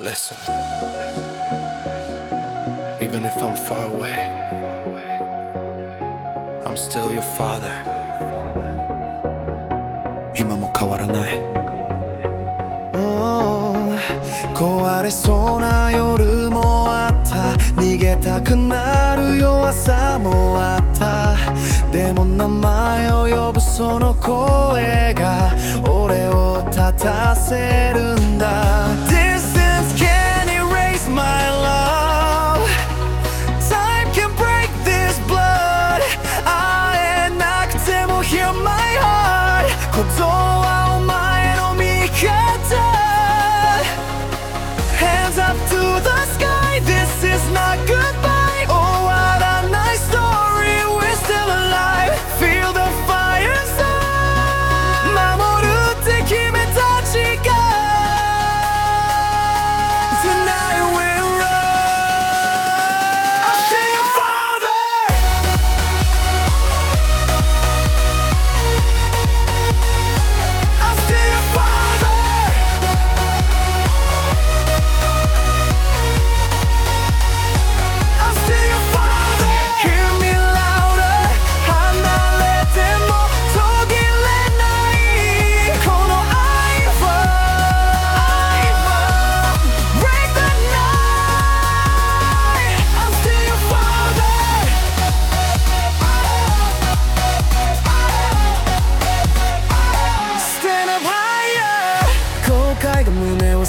Listen. Even if I'm far away, I'm still your father. 今も変わらない。壊れそうな夜もあった逃げたくなる弱さもあったでも名前を呼ぶその声が俺を立たせるんだ is not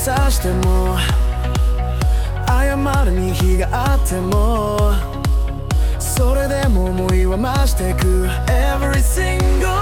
さしても謝るに日があってもそれでも思いは増してく。Every single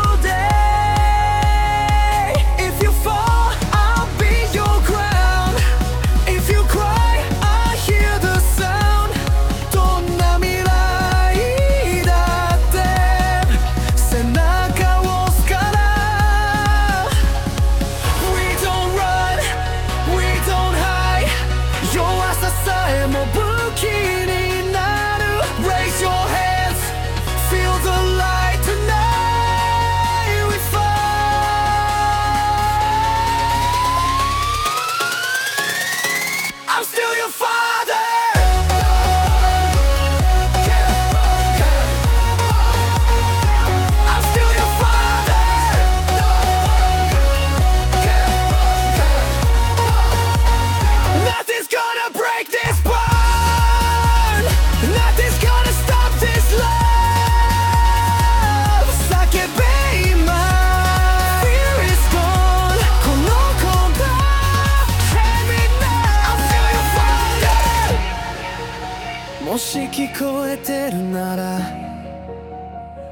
もし聞こえてるなら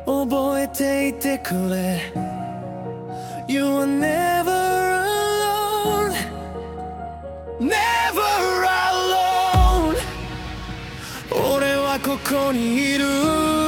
覚えていてくれ You are never alone Never alone 俺はここにいる